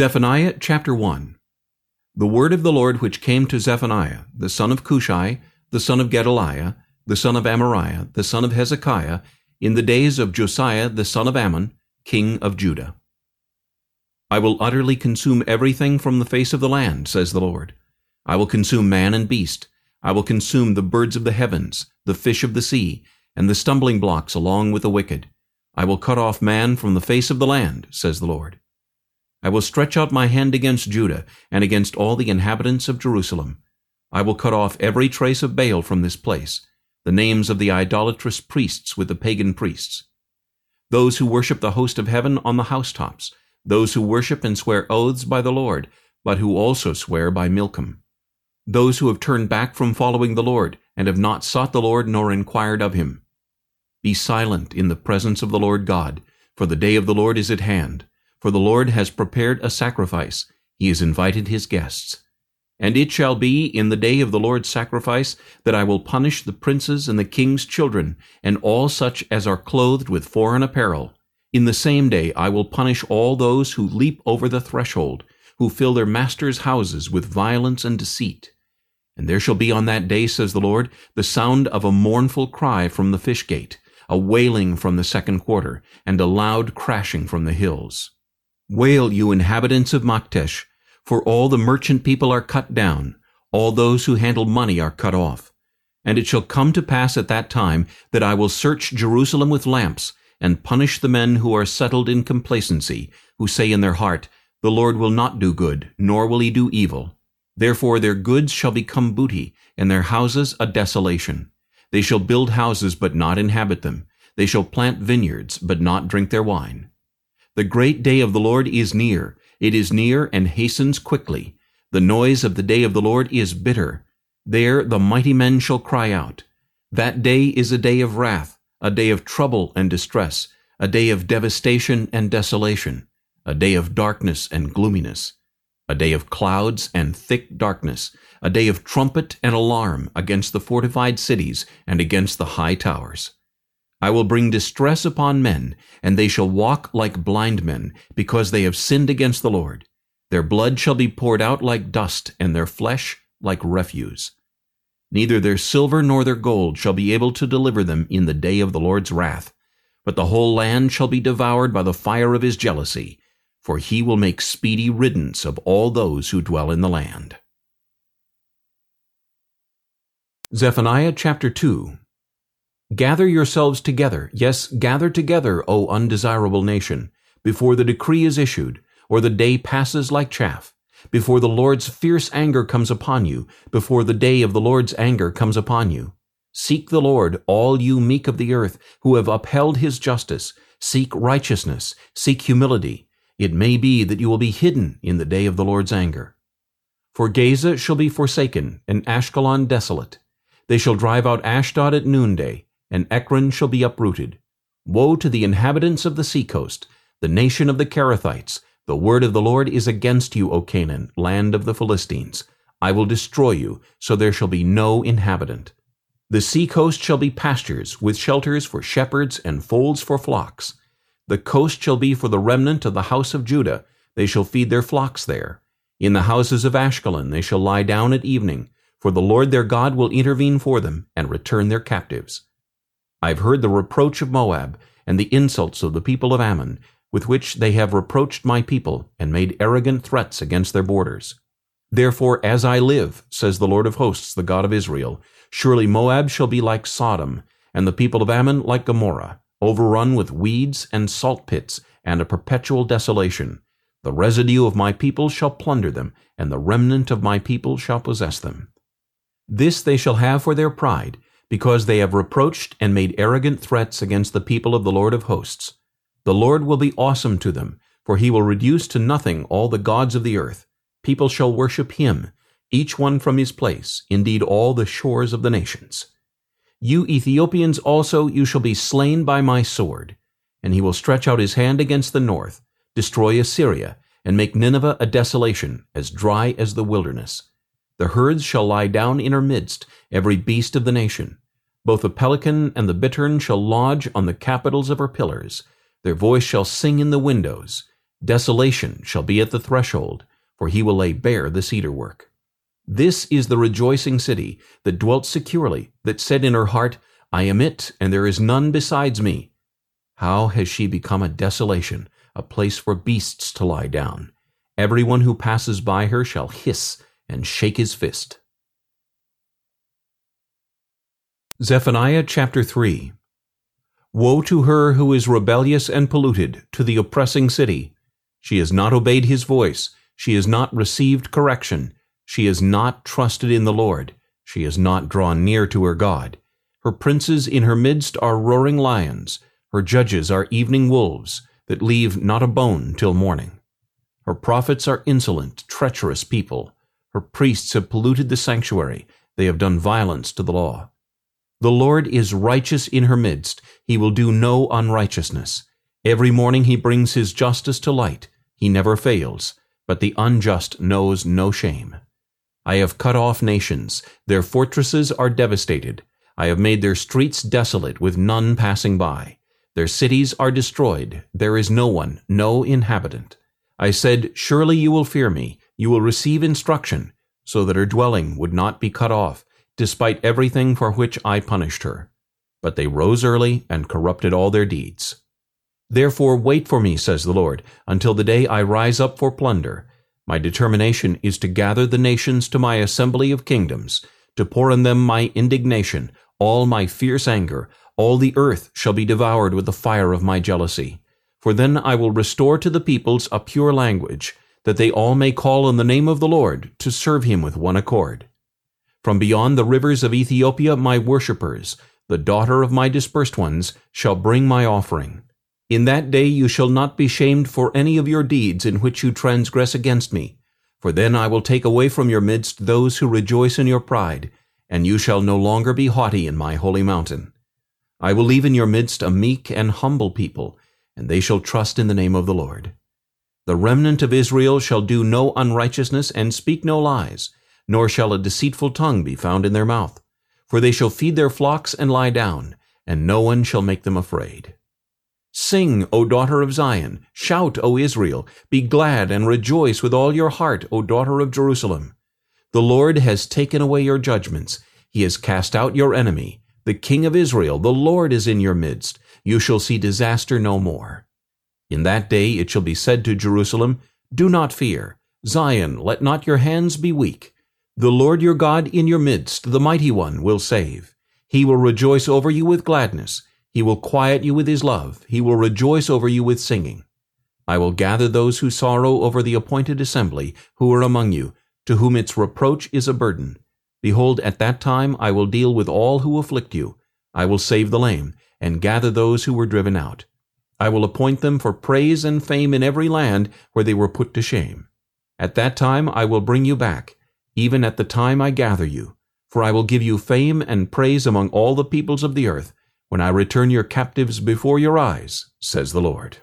Zephaniah chapter 1 The word of the Lord which came to Zephaniah, the son of Cushi, the son of Gedaliah, the son of Amariah, the son of Hezekiah, in the days of Josiah the son of Amon, king of Judah. I will utterly consume everything from the face of the land, says the Lord. I will consume man and beast. I will consume the birds of the heavens, the fish of the sea, and the stumbling blocks along with the wicked. I will cut off man from the face of the land, says the Lord. I will stretch out my hand against Judah and against all the inhabitants of Jerusalem. I will cut off every trace of Baal from this place, the names of the idolatrous priests with the pagan priests. Those who worship the host of heaven on the housetops, those who worship and swear oaths by the Lord, but who also swear by Milcom. Those who have turned back from following the Lord, and have not sought the Lord nor inquired of him. Be silent in the presence of the Lord God, for the day of the Lord is at hand. For the Lord has prepared a sacrifice, he has invited his guests. And it shall be in the day of the Lord's sacrifice that I will punish the princes and the king's children, and all such as are clothed with foreign apparel. In the same day I will punish all those who leap over the threshold, who fill their masters' houses with violence and deceit. And there shall be on that day, says the Lord, the sound of a mournful cry from the fish gate, a wailing from the second quarter, and a loud crashing from the hills. Wail, you inhabitants of Maktesh, for all the merchant people are cut down, all those who handle money are cut off. And it shall come to pass at that time that I will search Jerusalem with lamps, and punish the men who are settled in complacency, who say in their heart, The Lord will not do good, nor will he do evil. Therefore their goods shall become booty, and their houses a desolation. They shall build houses, but not inhabit them. They shall plant vineyards, but not drink their wine. The great day of the Lord is near. It is near and hastens quickly. The noise of the day of the Lord is bitter. There the mighty men shall cry out. That day is a day of wrath, a day of trouble and distress, a day of devastation and desolation, a day of darkness and gloominess, a day of clouds and thick darkness, a day of trumpet and alarm against the fortified cities and against the high towers. I will bring distress upon men, and they shall walk like blind men, because they have sinned against the Lord. Their blood shall be poured out like dust, and their flesh like refuse. Neither their silver nor their gold shall be able to deliver them in the day of the Lord's wrath. But the whole land shall be devoured by the fire of his jealousy, for he will make speedy riddance of all those who dwell in the land. Zephaniah chapter 2 Gather yourselves together, yes, gather together, O undesirable nation, before the decree is issued, or the day passes like chaff, before the Lord's fierce anger comes upon you, before the day of the Lord's anger comes upon you. Seek the Lord, all you meek of the earth, who have upheld his justice. Seek righteousness, seek humility. It may be that you will be hidden in the day of the Lord's anger. For Gaza shall be forsaken, and Ashkelon desolate. They shall drive out Ashdod at noonday, and Ekron shall be uprooted. Woe to the inhabitants of the seacoast, the nation of the Cherethites. The word of the Lord is against you, O Canaan, land of the Philistines. I will destroy you, so there shall be no inhabitant. The seacoast shall be pastures, with shelters for shepherds and folds for flocks. The coast shall be for the remnant of the house of Judah. They shall feed their flocks there. In the houses of Ashkelon they shall lie down at evening, for the Lord their God will intervene for them and return their captives. I have heard the reproach of Moab, and the insults of the people of Ammon, with which they have reproached my people, and made arrogant threats against their borders. Therefore, as I live, says the Lord of hosts, the God of Israel, surely Moab shall be like Sodom, and the people of Ammon like Gomorrah, overrun with weeds and salt pits, and a perpetual desolation. The residue of my people shall plunder them, and the remnant of my people shall possess them. This they shall have for their pride, because they have reproached and made arrogant threats against the people of the Lord of hosts. The Lord will be awesome to them, for he will reduce to nothing all the gods of the earth. People shall worship him, each one from his place, indeed all the shores of the nations. You Ethiopians also, you shall be slain by my sword. And he will stretch out his hand against the north, destroy Assyria, and make Nineveh a desolation, as dry as the wilderness. The herds shall lie down in her midst, every beast of the nation. Both the pelican and the bittern shall lodge on the capitals of her pillars. Their voice shall sing in the windows. Desolation shall be at the threshold, for he will lay bare the cedar work. This is the rejoicing city, that dwelt securely, that said in her heart, I am it, and there is none besides me. How has she become a desolation, a place for beasts to lie down? Every one who passes by her shall hiss and shake his fist. Zephaniah chapter 3 Woe to her who is rebellious and polluted, to the oppressing city! She has not obeyed his voice, she has not received correction, she has not trusted in the Lord, she has not drawn near to her God. Her princes in her midst are roaring lions, her judges are evening wolves, that leave not a bone till morning. Her prophets are insolent, treacherous people. Her priests have polluted the sanctuary, they have done violence to the law. The Lord is righteous in her midst, he will do no unrighteousness. Every morning he brings his justice to light, he never fails, but the unjust knows no shame. I have cut off nations, their fortresses are devastated. I have made their streets desolate with none passing by. Their cities are destroyed, there is no one, no inhabitant. I said, Surely you will fear me, you will receive instruction, so that her dwelling would not be cut off, despite everything for which I punished her. But they rose early and corrupted all their deeds. Therefore wait for me, says the Lord, until the day I rise up for plunder. My determination is to gather the nations to my assembly of kingdoms, to pour on them my indignation, all my fierce anger, all the earth shall be devoured with the fire of my jealousy. For then I will restore to the peoples a pure language, that they all may call on the name of the Lord, to serve him with one accord. From beyond the rivers of Ethiopia my worshippers, the daughter of my dispersed ones, shall bring my offering. In that day you shall not be shamed for any of your deeds in which you transgress against me. For then I will take away from your midst those who rejoice in your pride, and you shall no longer be haughty in my holy mountain. I will leave in your midst a meek and humble people, and they shall trust in the name of the Lord. The remnant of Israel shall do no unrighteousness and speak no lies, nor shall a deceitful tongue be found in their mouth. For they shall feed their flocks and lie down, and no one shall make them afraid. Sing, O daughter of Zion, shout, O Israel, be glad and rejoice with all your heart, O daughter of Jerusalem. The Lord has taken away your judgments, he has cast out your enemy. The King of Israel, the Lord is in your midst. You shall see disaster no more. In that day it shall be said to Jerusalem, Do not fear. Zion, let not your hands be weak. The Lord your God in your midst, the mighty one, will save. He will rejoice over you with gladness. He will quiet you with his love. He will rejoice over you with singing. I will gather those who sorrow over the appointed assembly, who are among you, to whom its reproach is a burden. Behold, at that time I will deal with all who afflict you. I will save the lame, and gather those who were driven out. I will appoint them for praise and fame in every land where they were put to shame. At that time I will bring you back, even at the time I gather you. For I will give you fame and praise among all the peoples of the earth, when I return your captives before your eyes, says the Lord.